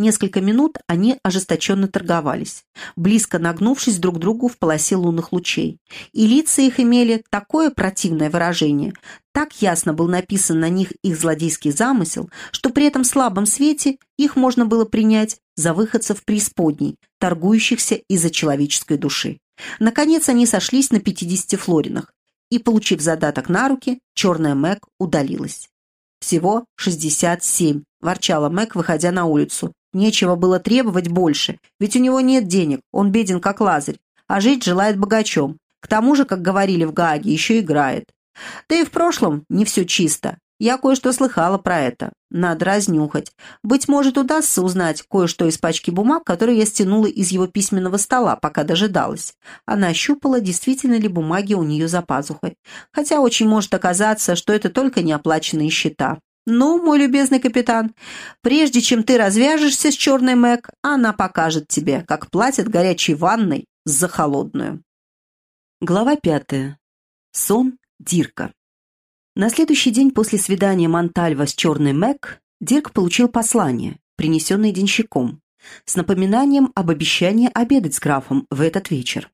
Несколько минут они ожесточенно торговались, близко нагнувшись друг к другу в полосе лунных лучей. И лица их имели такое противное выражение, так ясно был написан на них их злодейский замысел, что при этом слабом свете их можно было принять за выходцев преисподней, торгующихся из-за человеческой души. Наконец они сошлись на 50 флоринах, и, получив задаток на руки, черная Мэг удалилась. «Всего 67», – ворчала Мэг, выходя на улицу. «Нечего было требовать больше, ведь у него нет денег, он беден как лазарь, а жить желает богачом. К тому же, как говорили в Гааге, еще играет. Да и в прошлом не все чисто. Я кое-что слыхала про это. Надо разнюхать. Быть может, удастся узнать кое-что из пачки бумаг, которые я стянула из его письменного стола, пока дожидалась. Она ощупала, действительно ли бумаги у нее за пазухой. Хотя очень может оказаться, что это только неоплаченные счета. «Ну, мой любезный капитан, прежде чем ты развяжешься с черной Мэг, она покажет тебе, как платят горячей ванной за холодную». Глава пятая. Сон Дирка. На следующий день после свидания Монтальва с черной Мэг Дирк получил послание, принесенное денщиком, с напоминанием об обещании обедать с графом в этот вечер.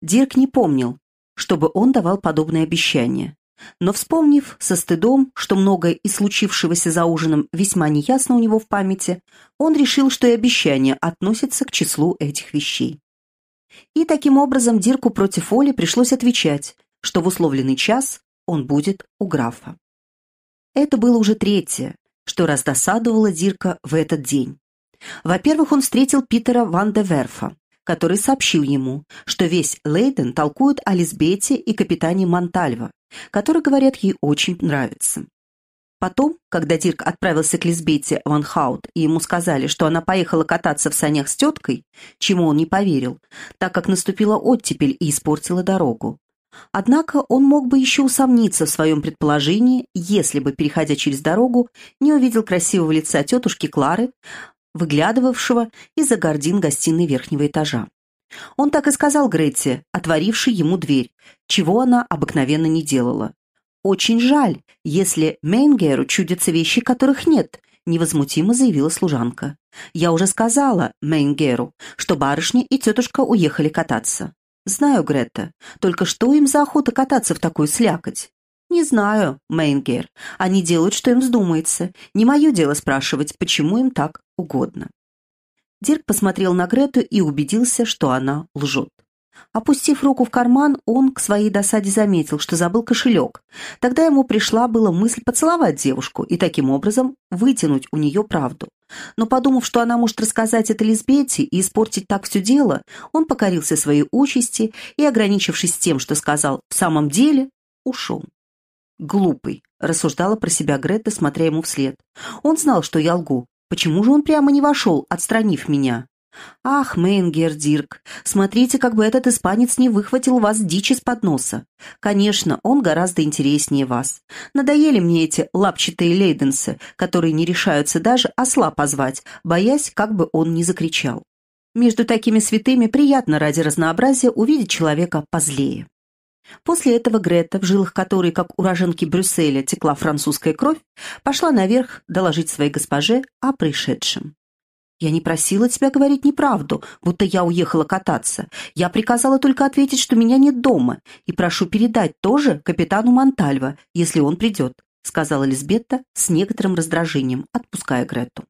Дирк не помнил, чтобы он давал подобное обещание, но вспомнив со стыдом, что многое из случившегося за ужином весьма неясно у него в памяти, он решил, что и обещание относится к числу этих вещей. И таким образом Дирку против Оли пришлось отвечать, что в условленный час он будет у графа. Это было уже третье, что раздосадовало Дирка в этот день. Во-первых, он встретил Питера Ван де Верфа, который сообщил ему, что весь Лейден толкует о Лизбете и капитане Монтальва, который, говорят, ей очень нравится. Потом, когда Дирк отправился к Лизбете Ван Хаут, и ему сказали, что она поехала кататься в санях с теткой, чему он не поверил, так как наступила оттепель и испортила дорогу, Однако он мог бы еще усомниться в своем предположении, если бы, переходя через дорогу, не увидел красивого лица тетушки Клары, выглядывавшего из-за гордин гостиной верхнего этажа. Он так и сказал Гретте, отворившей ему дверь, чего она обыкновенно не делала. «Очень жаль, если Мейнгеру чудятся вещи, которых нет», невозмутимо заявила служанка. «Я уже сказала Мейнгеру, что барышня и тетушка уехали кататься. «Знаю, Грета. Только что им за охота кататься в такую слякоть?» «Не знаю, Мейнгер. Они делают, что им вздумается. Не мое дело спрашивать, почему им так угодно». Дирк посмотрел на Грету и убедился, что она лжет. Опустив руку в карман, он к своей досаде заметил, что забыл кошелек. Тогда ему пришла была мысль поцеловать девушку и таким образом вытянуть у нее правду. Но подумав, что она может рассказать это Лизбете и испортить так все дело, он покорился своей участи и, ограничившись тем, что сказал «в самом деле», ушел. «Глупый», — рассуждала про себя Грета, смотря ему вслед. «Он знал, что я лгу. Почему же он прямо не вошел, отстранив меня?» «Ах, Мейнгер Дирк, смотрите, как бы этот испанец не выхватил вас дичь из-под носа. Конечно, он гораздо интереснее вас. Надоели мне эти лапчатые лейденсы, которые не решаются даже осла позвать, боясь, как бы он не закричал. Между такими святыми приятно ради разнообразия увидеть человека позлее». После этого Грета, в жилах которой, как уроженки Брюсселя, текла французская кровь, пошла наверх доложить своей госпоже о пришедшем. «Я не просила тебя говорить неправду, будто я уехала кататься. Я приказала только ответить, что меня нет дома, и прошу передать тоже капитану Монтальво, если он придет», сказала Лизбетта с некоторым раздражением, отпуская Грету.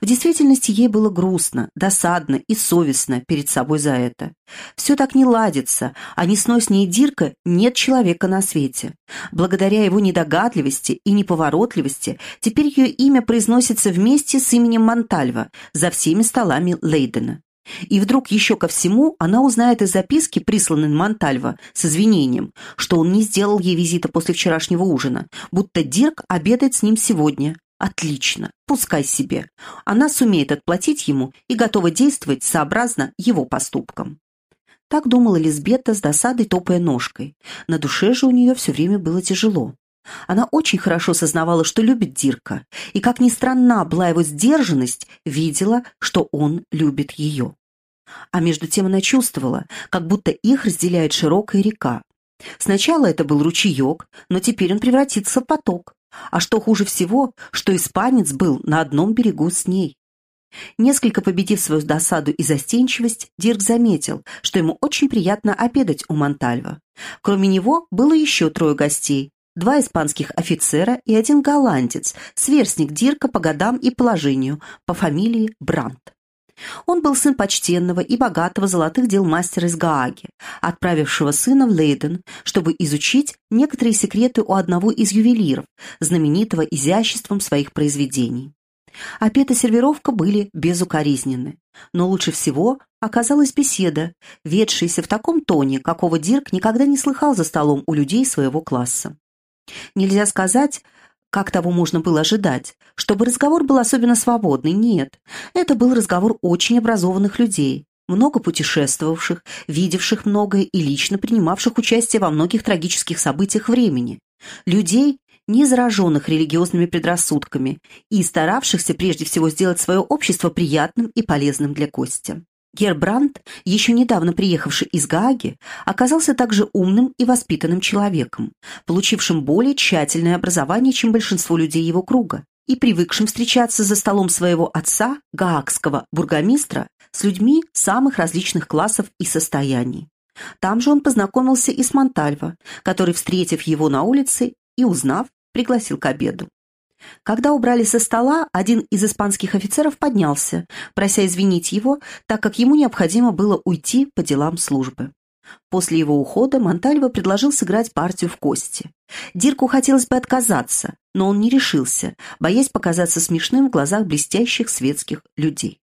В действительности ей было грустно, досадно и совестно перед собой за это. Все так не ладится, а несноснее Дирка нет человека на свете. Благодаря его недогадливости и неповоротливости теперь ее имя произносится вместе с именем Монтальва за всеми столами Лейдена. И вдруг еще ко всему она узнает из записки, присланной Монтальва, с извинением, что он не сделал ей визита после вчерашнего ужина, будто Дирк обедает с ним сегодня, Отлично, пускай себе. Она сумеет отплатить ему и готова действовать сообразно его поступкам. Так думала Лизбета с досадой топая ножкой. На душе же у нее все время было тяжело. Она очень хорошо сознавала, что любит Дирка, и, как ни странна была его сдержанность, видела, что он любит ее. А между тем она чувствовала, как будто их разделяет широкая река. Сначала это был ручеек, но теперь он превратится в поток. А что хуже всего, что испанец был на одном берегу с ней. Несколько победив свою досаду и застенчивость, Дирк заметил, что ему очень приятно обедать у Монтальва. Кроме него было еще трое гостей, два испанских офицера и один голландец, сверстник Дирка по годам и положению, по фамилии Брандт. Он был сын почтенного и богатого золотых дел мастера из Гааги, отправившего сына в Лейден, чтобы изучить некоторые секреты у одного из ювелиров, знаменитого изяществом своих произведений. Обед и сервировка были безукоризненны, но лучше всего оказалась беседа, ведшаяся в таком тоне, какого Дирк никогда не слыхал за столом у людей своего класса. Нельзя сказать, как того можно было ожидать, чтобы разговор был особенно свободный, нет. Это был разговор очень образованных людей, много путешествовавших, видевших многое и лично принимавших участие во многих трагических событиях времени. Людей, не зараженных религиозными предрассудками и старавшихся прежде всего сделать свое общество приятным и полезным для гостя. Гербранд, еще недавно приехавший из Гааги, оказался также умным и воспитанным человеком, получившим более тщательное образование, чем большинство людей его круга, и привыкшим встречаться за столом своего отца, гаагского бургомистра, с людьми самых различных классов и состояний. Там же он познакомился и с Монтальво, который, встретив его на улице и узнав, пригласил к обеду. Когда убрали со стола, один из испанских офицеров поднялся, прося извинить его, так как ему необходимо было уйти по делам службы. После его ухода Монтальво предложил сыграть партию в кости. Дирку хотелось бы отказаться, но он не решился, боясь показаться смешным в глазах блестящих светских людей.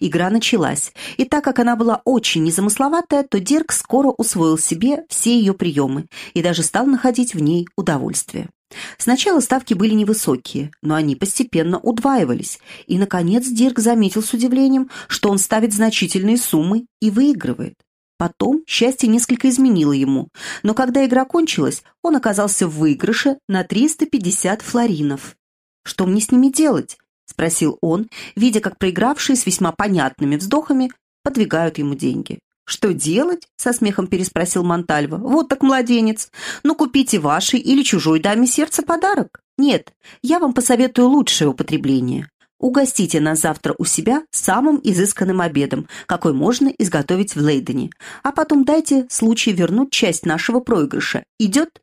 Игра началась, и так как она была очень незамысловатая, то Дирк скоро усвоил себе все ее приемы и даже стал находить в ней удовольствие. Сначала ставки были невысокие, но они постепенно удваивались, и, наконец, Дирк заметил с удивлением, что он ставит значительные суммы и выигрывает. Потом счастье несколько изменило ему, но когда игра кончилась, он оказался в выигрыше на 350 флоринов. «Что мне с ними делать?» — спросил он, видя, как проигравшие с весьма понятными вздохами подвигают ему деньги. «Что делать?» — со смехом переспросил Монтальво. «Вот так младенец. Ну, купите вашей или чужой даме сердце подарок. Нет, я вам посоветую лучшее употребление. Угостите нас завтра у себя самым изысканным обедом, какой можно изготовить в Лейдене, а потом дайте случай вернуть часть нашего проигрыша. Идет?»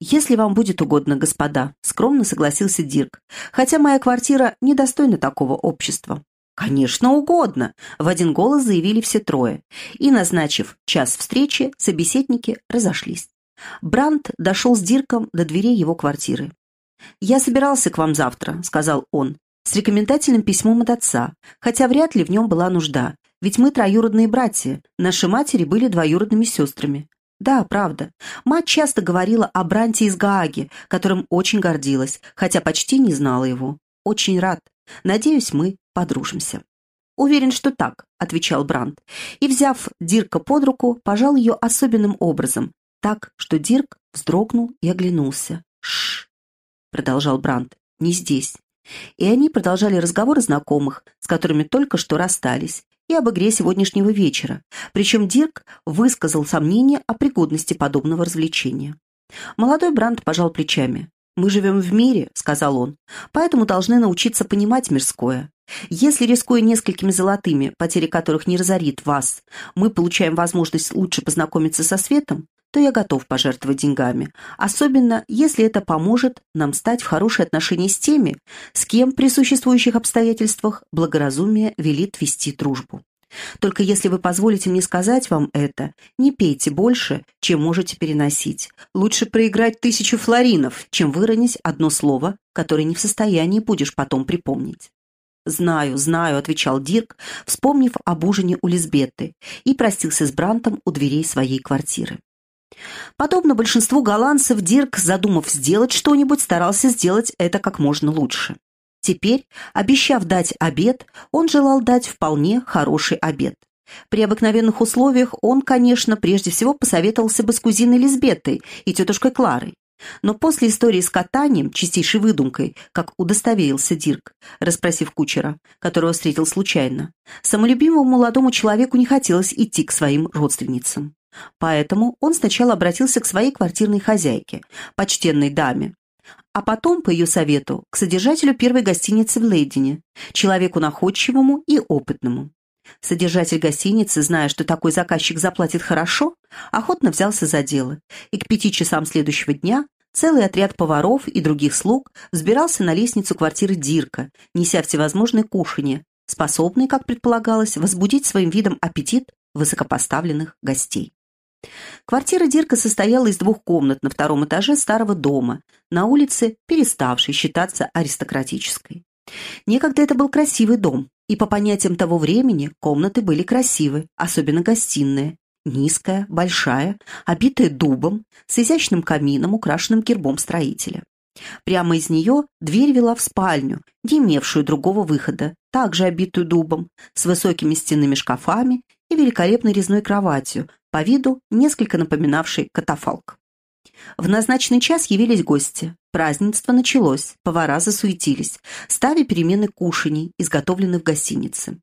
«Если вам будет угодно, господа», — скромно согласился Дирк, «хотя моя квартира недостойна такого общества». «Конечно, угодно!» — в один голос заявили все трое. И, назначив час встречи, собеседники разошлись. Брандт дошел с Дирком до дверей его квартиры. «Я собирался к вам завтра», — сказал он, с рекомендательным письмом от отца, хотя вряд ли в нем была нужда, ведь мы троюродные братья, наши матери были двоюродными сестрами. Да, правда. Мать часто говорила о Бранте из Гааги, которым очень гордилась, хотя почти не знала его. Очень рад. Надеюсь, мы подружимся». «Уверен, что так», — отвечал Бранд, и, взяв Дирка под руку, пожал ее особенным образом, так, что Дирк вздрогнул и оглянулся. «Шш!» — продолжал Бранд. «Не здесь». И они продолжали разговор о знакомых, с которыми только что расстались, и об игре сегодняшнего вечера, причем Дирк высказал сомнение о пригодности подобного развлечения. Молодой Бранд пожал плечами. «Мы живем в мире», — сказал он, «поэтому должны научиться понимать мирское. Если, рискуя несколькими золотыми, потери которых не разорит вас, мы получаем возможность лучше познакомиться со светом, то я готов пожертвовать деньгами, особенно если это поможет нам стать в хорошие отношения с теми, с кем при существующих обстоятельствах благоразумие велит вести дружбу. Только если вы позволите мне сказать вам это, не пейте больше, чем можете переносить. Лучше проиграть тысячу флоринов, чем выронить одно слово, которое не в состоянии будешь потом припомнить. «Знаю, знаю», — отвечал Дирк, вспомнив об ужине у Лизбетты, и простился с Брантом у дверей своей квартиры. Подобно большинству голландцев, Дирк, задумав сделать что-нибудь, старался сделать это как можно лучше. Теперь, обещав дать обед, он желал дать вполне хороший обед. При обыкновенных условиях он, конечно, прежде всего посоветовался бы с кузиной Лизбеттой и тетушкой Кларой. Но после истории с катанием, чистейшей выдумкой, как удостоверился Дирк, расспросив кучера, которого встретил случайно, самолюбимому молодому человеку не хотелось идти к своим родственницам. Поэтому он сначала обратился к своей квартирной хозяйке, почтенной даме, а потом, по ее совету, к содержателю первой гостиницы в Лейдене, человеку находчивому и опытному. Содержатель гостиницы, зная, что такой заказчик заплатит хорошо, охотно взялся за дело, и к пяти часам следующего дня целый отряд поваров и других слуг взбирался на лестницу квартиры Дирка, неся всевозможные кушанья, способные, как предполагалось, возбудить своим видом аппетит высокопоставленных гостей. Квартира Дирка состояла из двух комнат на втором этаже старого дома, на улице, переставшей считаться аристократической. Некогда это был красивый дом, и по понятиям того времени комнаты были красивы, особенно гостиная. Низкая, большая, обитая дубом, с изящным камином, украшенным гербом строителя. Прямо из нее дверь вела в спальню, не имевшую другого выхода, также обитую дубом, с высокими стенными шкафами и великолепной резной кроватью, по виду несколько напоминавшей катафалк. В назначенный час явились гости. Празднество началось, повара засуетились, ставя перемены кушаний, изготовленных в гостинице.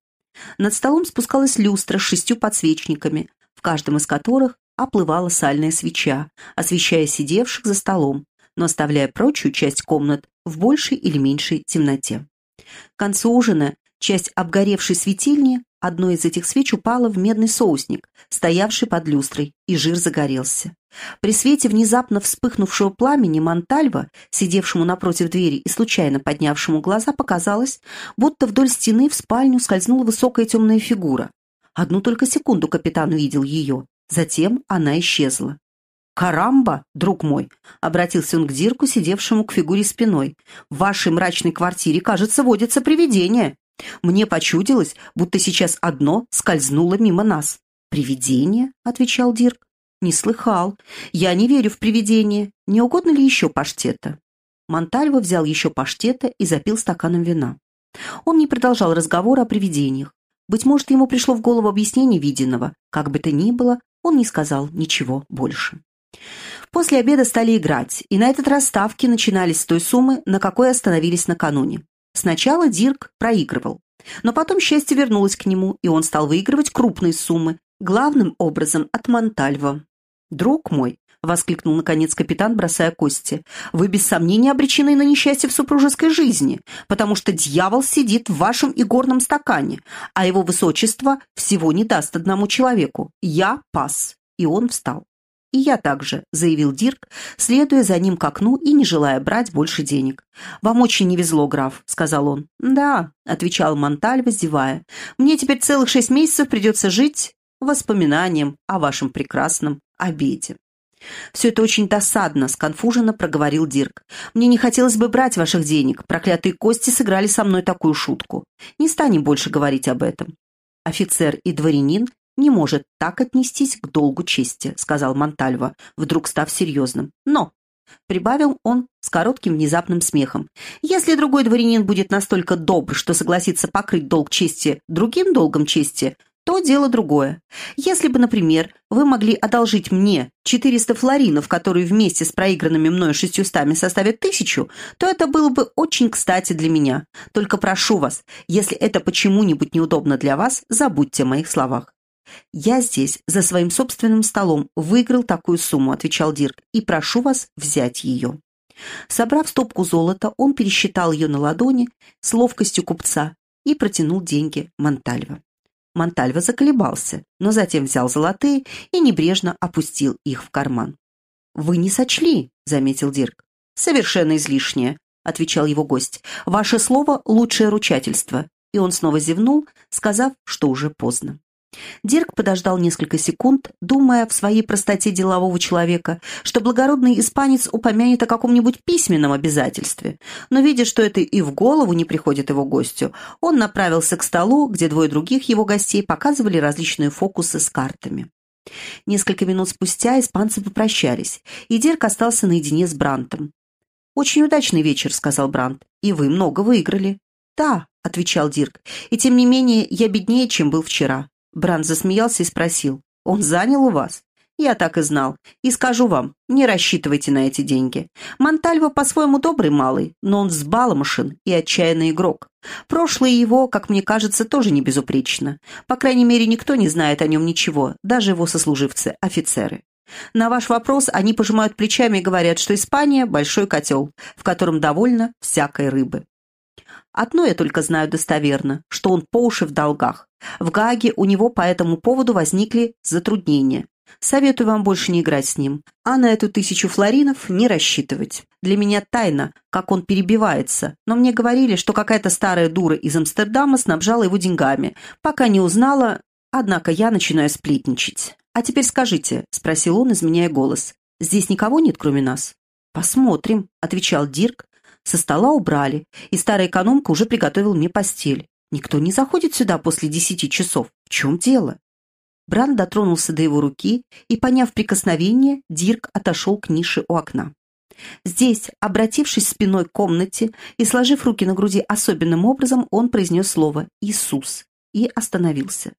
Над столом спускалась люстра с шестью подсвечниками, в каждом из которых оплывала сальная свеча, освещая сидевших за столом, но оставляя прочую часть комнат в большей или меньшей темноте. К концу ужина часть обгоревшей светильни одной из этих свеч упала в медный соусник, стоявший под люстрой, и жир загорелся. При свете внезапно вспыхнувшего пламени Монтальва, сидевшему напротив двери и случайно поднявшему глаза, показалось, будто вдоль стены в спальню скользнула высокая темная фигура. Одну только секунду капитан увидел ее, затем она исчезла. «Карамба, друг мой!» — обратился он к Дирку, сидевшему к фигуре спиной. «В вашей мрачной квартире, кажется, водится привидение. Мне почудилось, будто сейчас одно скользнуло мимо нас». «Привидение?» — отвечал Дирк. «Не слыхал. Я не верю в привидения. Не угодно ли еще паштета?» Монтальво взял еще паштета и запил стаканом вина. Он не продолжал разговора о привидениях. Быть может, ему пришло в голову объяснение виденного. Как бы то ни было, он не сказал ничего больше. После обеда стали играть, и на этот раз ставки начинались с той суммы, на какой остановились накануне. Сначала Дирк проигрывал, но потом счастье вернулось к нему, и он стал выигрывать крупные суммы, главным образом от Монтальва. «Друг мой», — воскликнул наконец капитан, бросая кости, «вы без сомнения обречены на несчастье в супружеской жизни, потому что дьявол сидит в вашем игорном стакане, а его высочество всего не даст одному человеку. Я пас». И он встал. «И я также», — заявил Дирк, следуя за ним к окну и не желая брать больше денег. «Вам очень не везло, граф», — сказал он. «Да», — отвечал Монталь, воздевая. «Мне теперь целых шесть месяцев придется жить воспоминанием о вашем прекрасном обеде». «Все это очень досадно», — сконфуженно проговорил Дирк. «Мне не хотелось бы брать ваших денег. Проклятые кости сыграли со мной такую шутку. Не станем больше говорить об этом». Офицер и дворянин не может так отнестись к долгу чести», — сказал Монтальва, вдруг став серьезным. «Но», — прибавил он с коротким внезапным смехом, «если другой дворянин будет настолько добр, что согласится покрыть долг чести другим долгом чести, то дело другое. Если бы, например, вы могли одолжить мне 400 флоринов, которые вместе с проигранными мною шестьюстами составят тысячу, то это было бы очень кстати для меня. Только прошу вас, если это почему-нибудь неудобно для вас, забудьте о моих словах. «Я здесь, за своим собственным столом, выиграл такую сумму», — отвечал Дирк, «и прошу вас взять ее». Собрав стопку золота, он пересчитал ее на ладони с ловкостью купца и протянул деньги Монтальва. Монтальва заколебался, но затем взял золотые и небрежно опустил их в карман. «Вы не сочли», — заметил Дирк. «Совершенно излишнее», — отвечал его гость. «Ваше слово — лучшее ручательство». И он снова зевнул, сказав, что уже поздно. Дирк подождал несколько секунд, думая в своей простоте делового человека, что благородный испанец упомянет о каком-нибудь письменном обязательстве. Но, видя, что это и в голову не приходит его гостю, он направился к столу, где двое других его гостей показывали различные фокусы с картами. Несколько минут спустя испанцы попрощались, и Дирк остался наедине с Брантом. «Очень удачный вечер», — сказал Брант, — «и вы много выиграли». «Да», — отвечал Дирк, — «и тем не менее я беднее, чем был вчера. Бранд засмеялся и спросил. «Он занял у вас?» «Я так и знал. И скажу вам, не рассчитывайте на эти деньги. Монтальво по-своему добрый малый, но он взбаломшен и отчаянный игрок. Прошлое его, как мне кажется, тоже не безупречно. По крайней мере, никто не знает о нем ничего, даже его сослуживцы, офицеры. На ваш вопрос они пожимают плечами и говорят, что Испания – большой котел, в котором довольно всякой рыбы. Одно я только знаю достоверно, что он по уши в долгах. В Гааге у него по этому поводу возникли затруднения. Советую вам больше не играть с ним, а на эту тысячу флоринов не рассчитывать. Для меня тайна, как он перебивается, но мне говорили, что какая-то старая дура из Амстердама снабжала его деньгами, пока не узнала, однако я начинаю сплетничать. «А теперь скажите», — спросил он, изменяя голос, — «здесь никого нет, кроме нас?» «Посмотрим», — отвечал Дирк. Со стола убрали, и старая экономка уже приготовила мне постель. Никто не заходит сюда после десяти часов. В чем дело? Бран дотронулся до его руки, и, поняв прикосновение, Дирк отошел к нише у окна. Здесь, обратившись спиной к комнате и сложив руки на груди особенным образом, он произнес слово «Иисус» и остановился.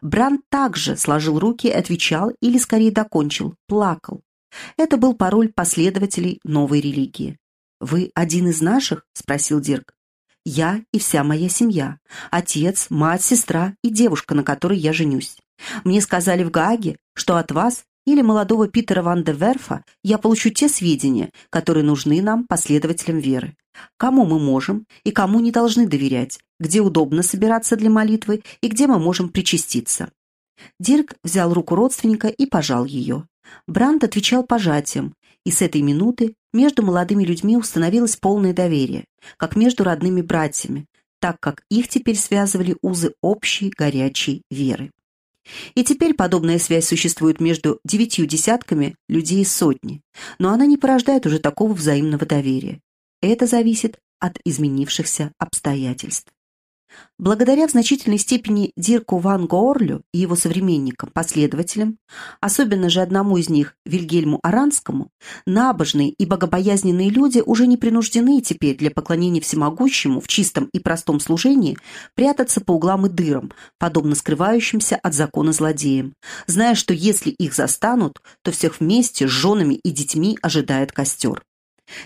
Бран также сложил руки отвечал, или скорее докончил, плакал. Это был пароль последователей новой религии. «Вы один из наших?» – спросил Дирк. «Я и вся моя семья. Отец, мать, сестра и девушка, на которой я женюсь. Мне сказали в Гааге, что от вас или молодого Питера Ван де Верфа я получу те сведения, которые нужны нам, последователям веры. Кому мы можем и кому не должны доверять, где удобно собираться для молитвы и где мы можем причаститься. Дирк взял руку родственника и пожал ее. Бранд отвечал пожатием, и с этой минуты между молодыми людьми установилось полное доверие, как между родными братьями, так как их теперь связывали узы общей горячей веры. И теперь подобная связь существует между девятью десятками людей сотни, но она не порождает уже такого взаимного доверия. Это зависит от изменившихся обстоятельств. Благодаря в значительной степени Дирку Ван Гоорлю и его современникам, последователям, особенно же одному из них, Вильгельму Аранскому, набожные и богобоязненные люди уже не принуждены теперь для поклонения всемогущему в чистом и простом служении прятаться по углам и дырам, подобно скрывающимся от закона злодеям, зная, что если их застанут, то всех вместе с женами и детьми ожидает костер.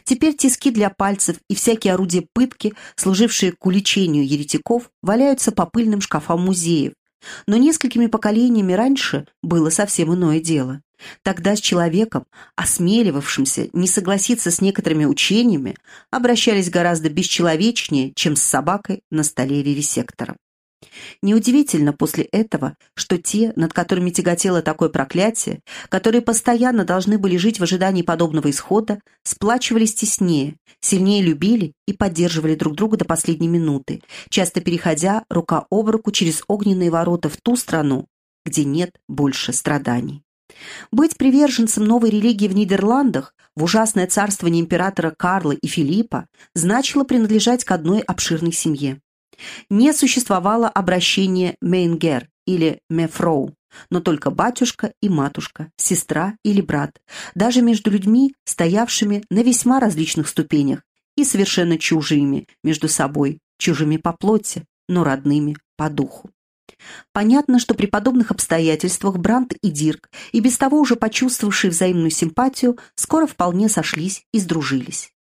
Теперь тиски для пальцев и всякие орудия пытки, служившие к уличению еретиков, валяются по пыльным шкафам музеев. Но несколькими поколениями раньше было совсем иное дело. Тогда с человеком, осмеливавшимся не согласиться с некоторыми учениями, обращались гораздо бесчеловечнее, чем с собакой на столе вивисектора. Неудивительно после этого, что те, над которыми тяготело такое проклятие, которые постоянно должны были жить в ожидании подобного исхода, сплачивались теснее, сильнее любили и поддерживали друг друга до последней минуты, часто переходя рука об руку через огненные ворота в ту страну, где нет больше страданий. Быть приверженцем новой религии в Нидерландах в ужасное царствование императора Карла и Филиппа значило принадлежать к одной обширной семье. Не существовало обращения «мейнгер» или «мефроу», но только батюшка и матушка, сестра или брат, даже между людьми, стоявшими на весьма различных ступенях и совершенно чужими между собой, чужими по плоти, но родными по духу. Понятно, что при подобных обстоятельствах Брандт и Дирк, и без того уже почувствовавшие взаимную симпатию, скоро вполне сошлись и сдружились.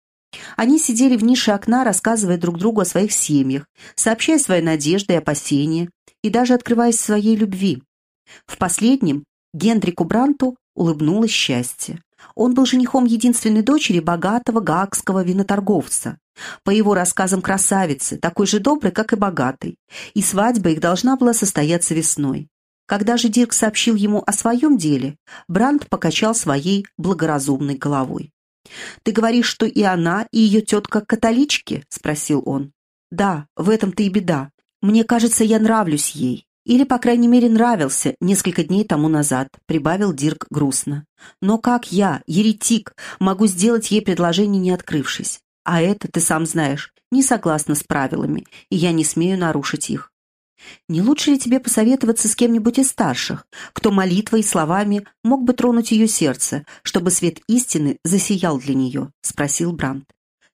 Они сидели в нише окна, рассказывая друг другу о своих семьях, сообщая свои надежды и опасения, и даже открываясь своей любви. В последнем Генрику Бранту улыбнулось счастье. Он был женихом единственной дочери богатого гаагского виноторговца. По его рассказам красавицы, такой же доброй, как и богатой. И свадьба их должна была состояться весной. Когда же Дирк сообщил ему о своем деле, Брандт покачал своей благоразумной головой. «Ты говоришь, что и она, и ее тетка католички?» — спросил он. «Да, в этом-то и беда. Мне кажется, я нравлюсь ей. Или, по крайней мере, нравился несколько дней тому назад», — прибавил Дирк грустно. «Но как я, еретик, могу сделать ей предложение, не открывшись? А это, ты сам знаешь, не согласно с правилами, и я не смею нарушить их. Не лучше ли тебе посоветоваться с кем-нибудь из старших, кто молитвой и словами мог бы тронуть ее сердце, чтобы свет истины засиял для нее?» — спросил Брандт.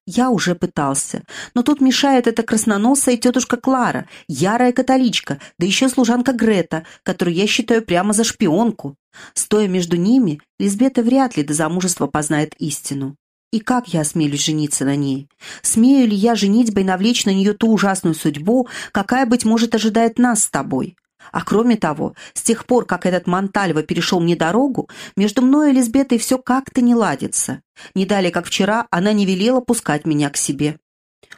«Я уже пытался, но тут мешает эта красноносая тетушка Клара, ярая католичка, да еще служанка Грета, которую я считаю прямо за шпионку. Стоя между ними, Лизбета вряд ли до замужества познает истину. И как я осмелюсь жениться на ней? Смею ли я женитьбой навлечь на нее ту ужасную судьбу, какая, быть может, ожидает нас с тобой? А кроме того, с тех пор, как этот Монтальво перешел мне дорогу, между мной и Лизбетой все как-то не ладится. Не далее, как вчера, она не велела пускать меня к себе.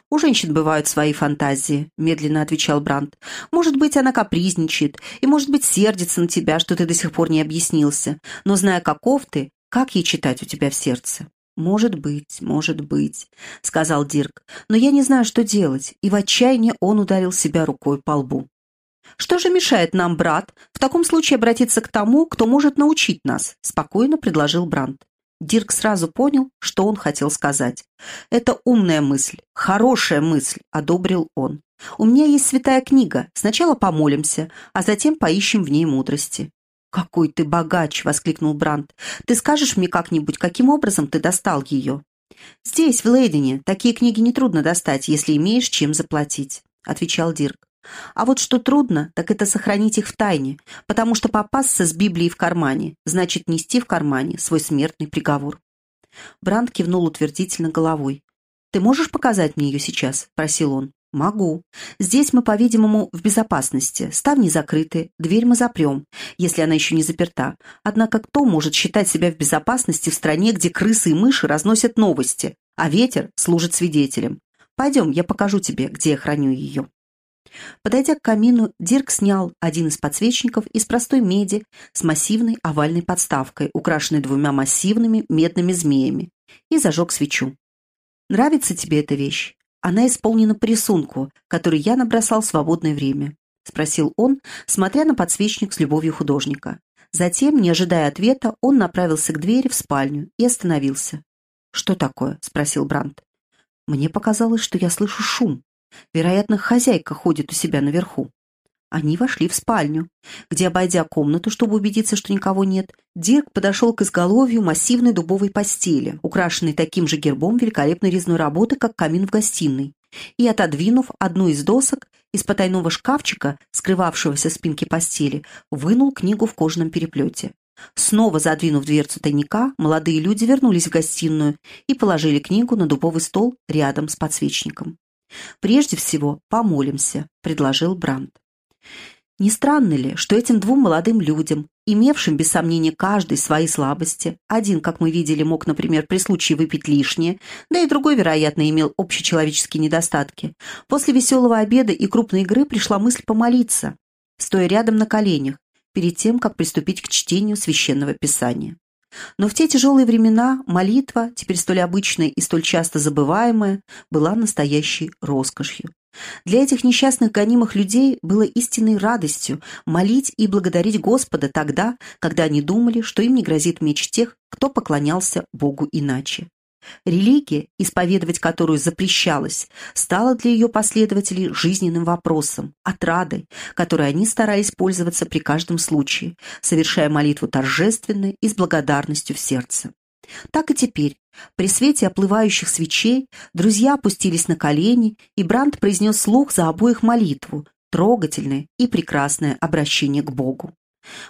«У женщин бывают свои фантазии», — медленно отвечал Брандт. «Может быть, она капризничает, и, может быть, сердится на тебя, что ты до сих пор не объяснился. Но, зная, каков ты, как ей читать у тебя в сердце?» «Может быть, может быть», — сказал Дирк. «Но я не знаю, что делать», и в отчаянии он ударил себя рукой по лбу. «Что же мешает нам, брат, в таком случае обратиться к тому, кто может научить нас?» – спокойно предложил Брандт. Дирк сразу понял, что он хотел сказать. «Это умная мысль, хорошая мысль», – одобрил он. «У меня есть святая книга. Сначала помолимся, а затем поищем в ней мудрости». «Какой ты богач!» – воскликнул Брандт. «Ты скажешь мне как-нибудь, каким образом ты достал ее?» «Здесь, в Лейдене, такие книги нетрудно достать, если имеешь чем заплатить», – отвечал Дирк. А вот что трудно, так это сохранить их в тайне, потому что попасться с Библией в кармане значит нести в кармане свой смертный приговор. Бранд кивнул утвердительно головой. «Ты можешь показать мне ее сейчас?» – просил он. «Могу. Здесь мы, по-видимому, в безопасности. Ставни закрыты, дверь мы запрем, если она еще не заперта. Однако кто может считать себя в безопасности в стране, где крысы и мыши разносят новости, а ветер служит свидетелем? Пойдем, я покажу тебе, где я храню ее». Подойдя к камину, Дирк снял один из подсвечников из простой меди с массивной овальной подставкой, украшенной двумя массивными медными змеями, и зажег свечу. «Нравится тебе эта вещь? Она исполнена по рисунку, который я набросал в свободное время», — спросил он, смотря на подсвечник с любовью художника. Затем, не ожидая ответа, он направился к двери в спальню и остановился. «Что такое?» — спросил Брандт. «Мне показалось, что я слышу шум», Вероятно, хозяйка ходит у себя наверху. Они вошли в спальню, где, обойдя комнату, чтобы убедиться, что никого нет, Дирк подошел к изголовью массивной дубовой постели, украшенной таким же гербом великолепной резной работы, как камин в гостиной, и, отодвинув одну из досок, из потайного шкафчика, скрывавшегося в спинке постели, вынул книгу в кожаном переплете. Снова задвинув дверцу тайника, молодые люди вернулись в гостиную и положили книгу на дубовый стол рядом с подсвечником. «Прежде всего, помолимся», — предложил Брандт. Не странно ли, что этим двум молодым людям, имевшим без сомнения каждой свои слабости, один, как мы видели, мог, например, при случае выпить лишнее, да и другой, вероятно, имел общечеловеческие недостатки, после веселого обеда и крупной игры пришла мысль помолиться, стоя рядом на коленях, перед тем, как приступить к чтению священного писания. Но в те тяжелые времена молитва, теперь столь обычная и столь часто забываемая, была настоящей роскошью. Для этих несчастных гонимых людей было истинной радостью молить и благодарить Господа тогда, когда они думали, что им не грозит меч тех, кто поклонялся Богу иначе. Религия, исповедовать которую запрещалось, стала для ее последователей жизненным вопросом, отрадой, которой они старались пользоваться при каждом случае, совершая молитву торжественно и с благодарностью в сердце. Так и теперь, при свете оплывающих свечей, друзья опустились на колени, и Бранд произнес слух за обоих молитву, трогательное и прекрасное обращение к Богу.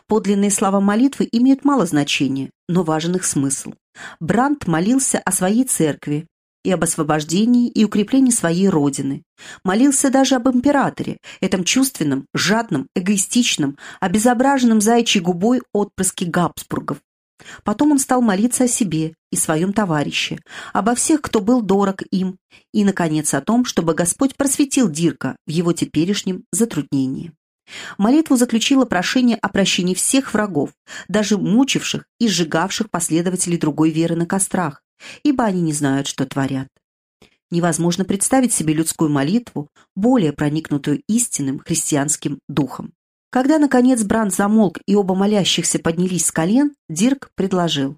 Подлинные слова молитвы имеют мало значения, но важен их смысл. Брандт молился о своей церкви и об освобождении и укреплении своей родины. Молился даже об императоре, этом чувственном, жадном, эгоистичном, обезображенном заячьей губой отпрыске Габсбургов. Потом он стал молиться о себе и своем товарище, обо всех, кто был дорог им, и, наконец, о том, чтобы Господь просветил Дирка в его теперешнем затруднении. Молитву заключила прошение о прощении всех врагов, даже мучивших и сжигавших последователей другой веры на кострах, ибо они не знают, что творят. Невозможно представить себе людскую молитву, более проникнутую истинным христианским духом. Когда, наконец, Бранд замолк и оба молящихся поднялись с колен, Дирк предложил.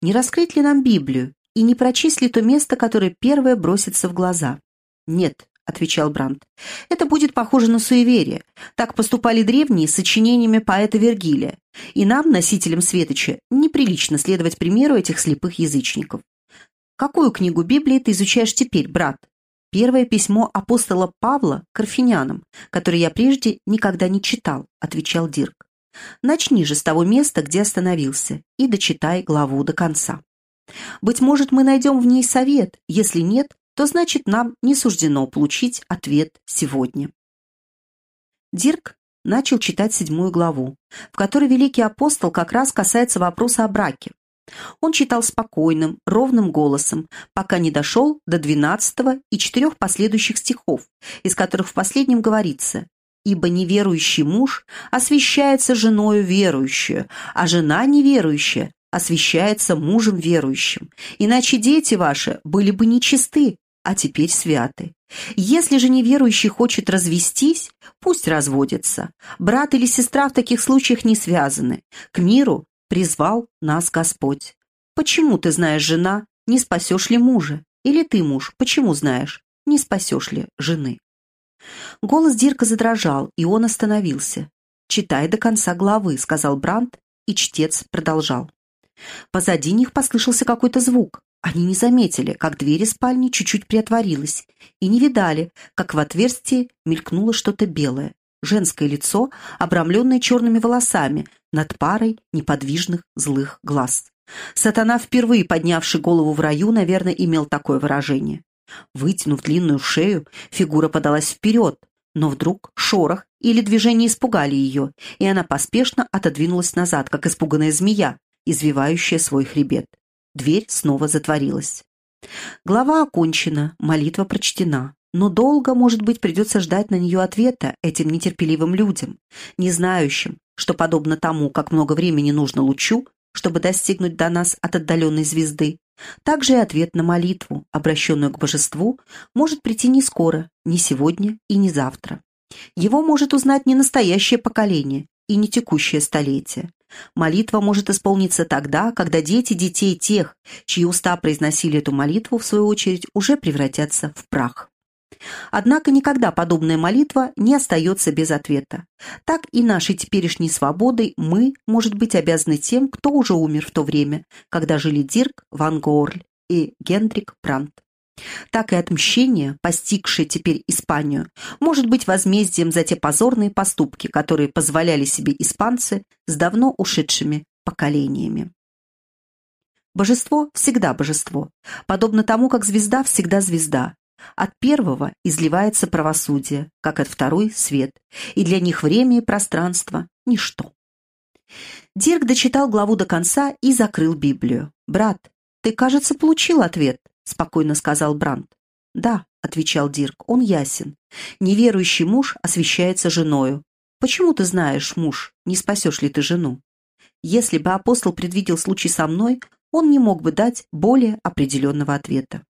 «Не раскрыть ли нам Библию и не прочесть ли то место, которое первое бросится в глаза?» «Нет», — отвечал Брандт. «Это будет похоже на суеверие. Так поступали древние с сочинениями поэта Вергилия. И нам, носителям Светоча, неприлично следовать примеру этих слепых язычников. Какую книгу Библии ты изучаешь теперь, брат?» «Первое письмо апостола Павла к Карфинянам, которое я прежде никогда не читал», — отвечал Дирк. «Начни же с того места, где остановился, и дочитай главу до конца. Быть может, мы найдем в ней совет, если нет, то значит нам не суждено получить ответ сегодня. Дирк начал читать седьмую главу, в которой великий апостол как раз касается вопроса о браке. Он читал спокойным, ровным голосом, пока не дошел до двенадцатого и четырех последующих стихов, из которых в последнем говорится «Ибо неверующий муж освящается женою верующую, а жена неверующая освящается мужем верующим. Иначе дети ваши были бы нечисты, а теперь святы. Если же неверующий хочет развестись, пусть разводится. Брат или сестра в таких случаях не связаны. К миру призвал нас Господь. Почему ты знаешь, жена, не спасешь ли мужа? Или ты, муж, почему знаешь, не спасешь ли жены? Голос Дирка задрожал, и он остановился. «Читай до конца главы», — сказал Брандт, и чтец продолжал. Позади них послышался какой-то звук. Они не заметили, как дверь спальни чуть-чуть приотворилась, и не видали, как в отверстии мелькнуло что-то белое женское лицо, обрамленное черными волосами, над парой неподвижных злых глаз. Сатана, впервые поднявший голову в раю, наверное, имел такое выражение. Вытянув длинную шею, фигура подалась вперед, но вдруг шорох или движение испугали ее, и она поспешно отодвинулась назад, как испуганная змея, извивающая свой хребет. Дверь снова затворилась. Глава окончена, молитва прочтена. Но долго, может быть, придется ждать на нее ответа этим нетерпеливым людям, не знающим, что, подобно тому, как много времени нужно лучу, чтобы достигнуть до нас от отдаленной звезды, также и ответ на молитву, обращенную к божеству, может прийти не скоро, не сегодня и не завтра. Его может узнать не настоящее поколение и не текущее столетие. Молитва может исполниться тогда, когда дети детей тех, чьи уста произносили эту молитву, в свою очередь, уже превратятся в прах. Однако никогда подобная молитва не остается без ответа. Так и нашей теперешней свободой мы, может быть, обязаны тем, кто уже умер в то время, когда жили Дирк Ван Горль и Гендрик Прант. Так и отмщение, постигшее теперь Испанию, может быть возмездием за те позорные поступки, которые позволяли себе испанцы с давно ушедшими поколениями. Божество всегда божество, подобно тому, как звезда всегда звезда, от первого изливается правосудие, как от второй – свет, и для них время и пространство – ничто. Дирк дочитал главу до конца и закрыл Библию. «Брат, ты, кажется, получил ответ», – спокойно сказал Брандт. «Да», – отвечал Дирк, – «он ясен. Неверующий муж освящается женою. Почему ты знаешь, муж, не спасешь ли ты жену? Если бы апостол предвидел случай со мной, он не мог бы дать более определенного ответа.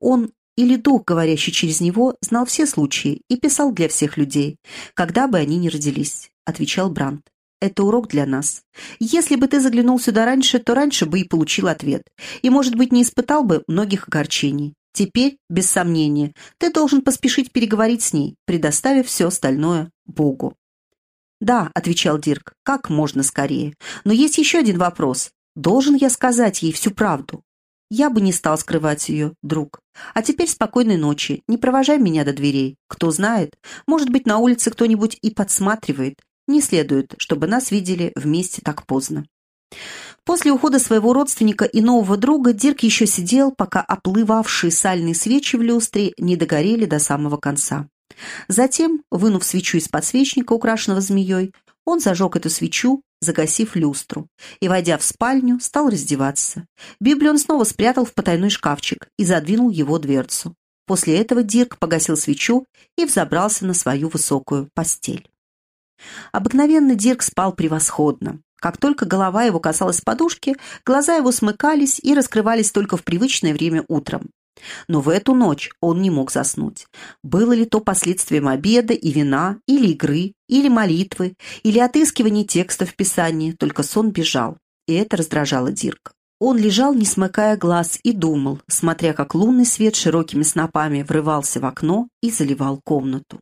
Он или дух, говорящий через него, знал все случаи и писал для всех людей, когда бы они ни родились, отвечал Брандт. Это урок для нас. Если бы ты заглянул сюда раньше, то раньше бы и получил ответ. И, может быть, не испытал бы многих огорчений. Теперь, без сомнения, ты должен поспешить переговорить с ней, предоставив все остальное Богу. «Да», — отвечал Дирк, — «как можно скорее. Но есть еще один вопрос. Должен я сказать ей всю правду?» Я бы не стал скрывать ее, друг. А теперь спокойной ночи. Не провожай меня до дверей. Кто знает, может быть, на улице кто-нибудь и подсматривает. Не следует, чтобы нас видели вместе так поздно. После ухода своего родственника и нового друга Дирк еще сидел, пока оплывавшие сальные свечи в люстре не догорели до самого конца. Затем, вынув свечу из подсвечника, украшенного змеей, он зажег эту свечу, загасив люстру, и, войдя в спальню, стал раздеваться. Библию он снова спрятал в потайной шкафчик и задвинул его дверцу. После этого Дирк погасил свечу и взобрался на свою высокую постель. Обыкновенно Дирк спал превосходно. Как только голова его касалась подушки, глаза его смыкались и раскрывались только в привычное время утром. Но в эту ночь он не мог заснуть. Было ли то последствием обеда и вина, или игры, или молитвы, или отыскивания текстов в Писании, только сон бежал. И это раздражало Дирка. Он лежал, не смыкая глаз, и думал, смотря как лунный свет широкими снопами врывался в окно и заливал комнату.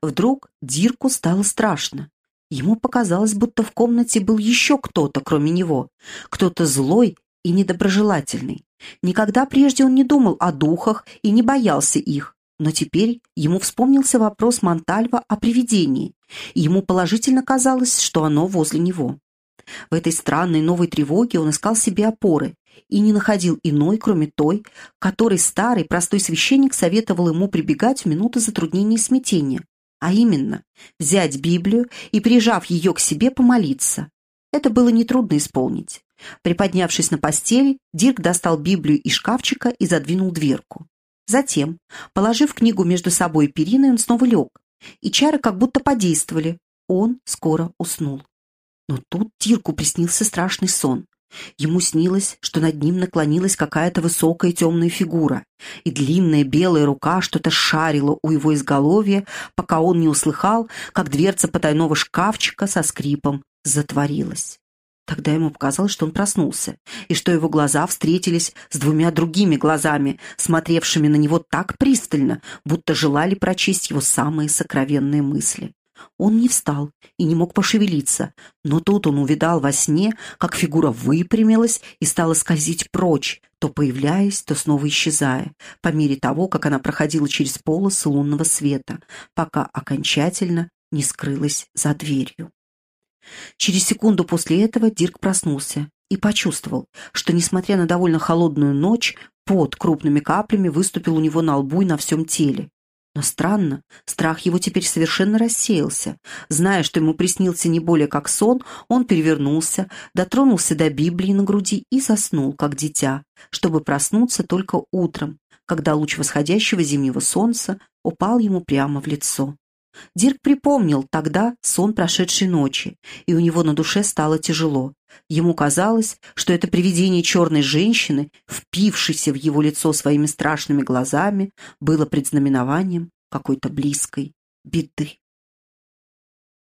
Вдруг Дирку стало страшно. Ему показалось, будто в комнате был еще кто-то, кроме него, кто-то злой и недоброжелательный. Никогда прежде он не думал о духах и не боялся их, но теперь ему вспомнился вопрос Монтальва о привидении, и ему положительно казалось, что оно возле него. В этой странной новой тревоге он искал себе опоры и не находил иной, кроме той, которой старый простой священник советовал ему прибегать в минуты затруднения и смятения. а именно взять Библию и, прижав ее к себе, помолиться. Это было нетрудно исполнить. Приподнявшись на постели, Дирк достал Библию из шкафчика и задвинул дверку. Затем, положив книгу между собой и периной, он снова лег, и чары как будто подействовали. Он скоро уснул. Но тут Дирку приснился страшный сон. Ему снилось, что над ним наклонилась какая-то высокая темная фигура, и длинная белая рука что-то шарила у его изголовья, пока он не услыхал, как дверца потайного шкафчика со скрипом затворилась. Тогда ему показалось, что он проснулся, и что его глаза встретились с двумя другими глазами, смотревшими на него так пристально, будто желали прочесть его самые сокровенные мысли. Он не встал и не мог пошевелиться, но тут он увидал во сне, как фигура выпрямилась и стала скользить прочь, то появляясь, то снова исчезая, по мере того, как она проходила через полосы лунного света, пока окончательно не скрылась за дверью. Через секунду после этого Дирк проснулся и почувствовал, что, несмотря на довольно холодную ночь, пот крупными каплями выступил у него на лбу и на всем теле. Но странно, страх его теперь совершенно рассеялся. Зная, что ему приснился не более как сон, он перевернулся, дотронулся до Библии на груди и заснул, как дитя, чтобы проснуться только утром, когда луч восходящего зимнего солнца упал ему прямо в лицо. Дирк припомнил тогда сон прошедшей ночи, и у него на душе стало тяжело. Ему казалось, что это привидение черной женщины, впившейся в его лицо своими страшными глазами, было предзнаменованием какой-то близкой беды.